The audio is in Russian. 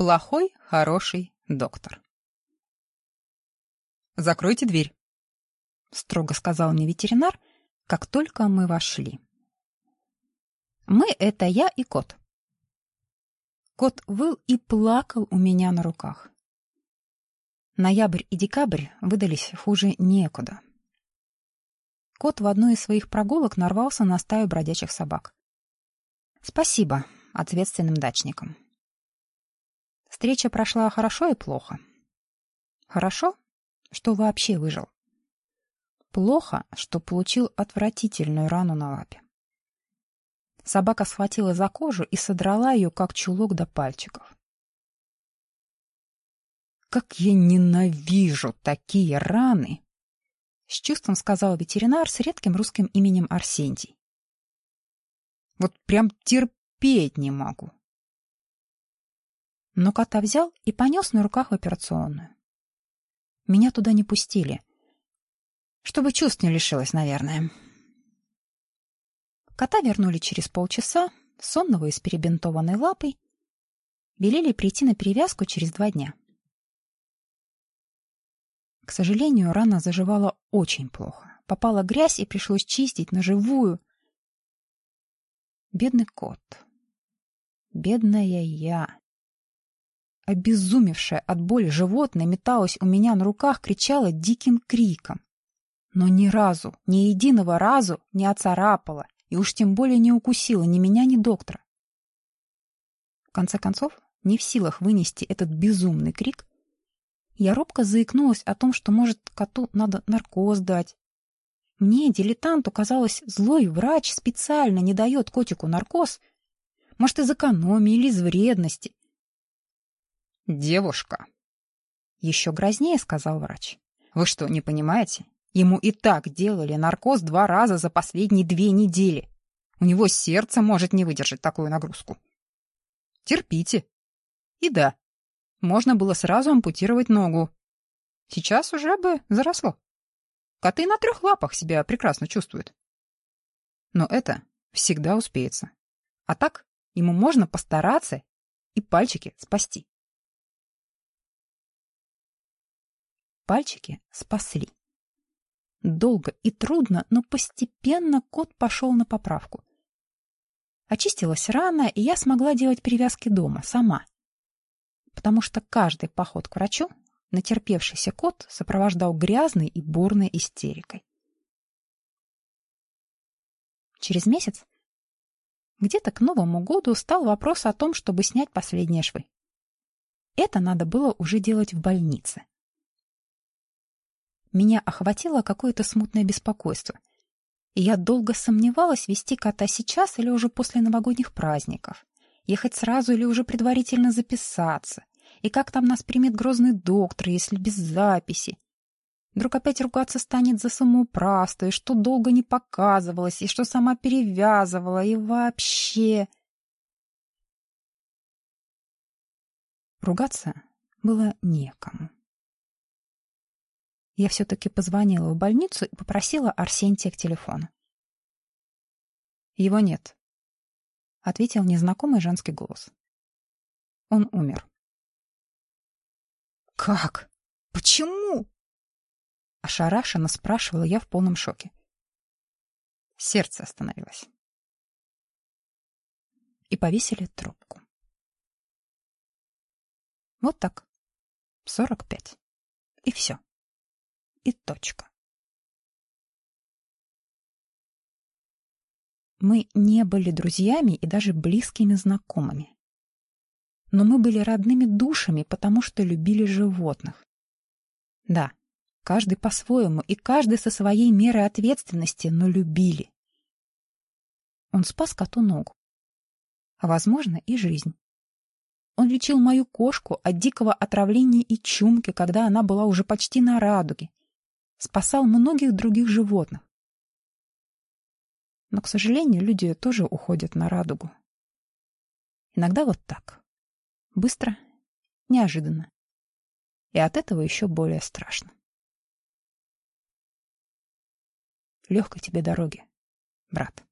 Плохой, хороший доктор. «Закройте дверь», — строго сказал мне ветеринар, как только мы вошли. «Мы — это я и кот». Кот выл и плакал у меня на руках. Ноябрь и декабрь выдались хуже некуда. Кот в одной из своих прогулок нарвался на стаю бродячих собак. Спасибо ответственным дачникам. Встреча прошла хорошо и плохо. Хорошо, что вообще выжил. Плохо, что получил отвратительную рану на лапе. Собака схватила за кожу и содрала ее, как чулок до пальчиков. «Как я ненавижу такие раны!» — с чувством сказал ветеринар с редким русским именем Арсентий. «Вот прям терпеть не могу!» Но кота взял и понес на руках в операционную. Меня туда не пустили. Чтобы чувств не лишилась, наверное. Кота вернули через полчаса, сонного и с перебинтованной лапой. Велели прийти на перевязку через два дня. К сожалению, рана заживала очень плохо. Попала грязь и пришлось чистить на живую. Бедный кот. Бедная я. Обезумевшая от боли животное металось у меня на руках, кричала диким криком. Но ни разу, ни единого разу не оцарапала и уж тем более не укусила ни меня, ни доктора. В конце концов, не в силах вынести этот безумный крик, я робко заикнулась о том, что, может, коту надо наркоз дать. Мне, дилетанту, казалось, злой врач специально не дает котику наркоз, может, из экономии или из вредности. «Девушка!» Еще грознее сказал врач. «Вы что, не понимаете? Ему и так делали наркоз два раза за последние две недели. У него сердце может не выдержать такую нагрузку. Терпите. И да, можно было сразу ампутировать ногу. Сейчас уже бы заросло. Коты на трех лапах себя прекрасно чувствуют. Но это всегда успеется. А так ему можно постараться и пальчики спасти. Пальчики спасли. Долго и трудно, но постепенно кот пошел на поправку. Очистилась рана, и я смогла делать перевязки дома, сама. Потому что каждый поход к врачу натерпевшийся кот сопровождал грязной и бурной истерикой. Через месяц, где-то к Новому году, стал вопрос о том, чтобы снять последние швы. Это надо было уже делать в больнице. Меня охватило какое-то смутное беспокойство. Я долго сомневалась, вести кота сейчас или уже после новогодних праздников. Ехать сразу или уже предварительно записаться. И как там нас примет грозный доктор, если без записи. Вдруг опять ругаться станет за самоуправство, и что долго не показывалась, и что сама перевязывала, и вообще... Ругаться было некому я все-таки позвонила в больницу и попросила Арсентия к телефону. «Его нет», — ответил незнакомый женский голос. «Он умер». «Как? Почему?» Ошарашенно спрашивала я в полном шоке. Сердце остановилось. И повесили трубку. Вот так. Сорок пять. И все и точка. Мы не были друзьями и даже близкими знакомыми. Но мы были родными душами, потому что любили животных. Да, каждый по-своему и каждый со своей мерой ответственности, но любили. Он спас коту ногу. А, возможно, и жизнь. Он лечил мою кошку от дикого отравления и чумки, когда она была уже почти на радуге, спасал многих других животных. Но, к сожалению, люди тоже уходят на радугу. Иногда вот так. Быстро, неожиданно. И от этого еще более страшно. Легкой тебе дороги, брат.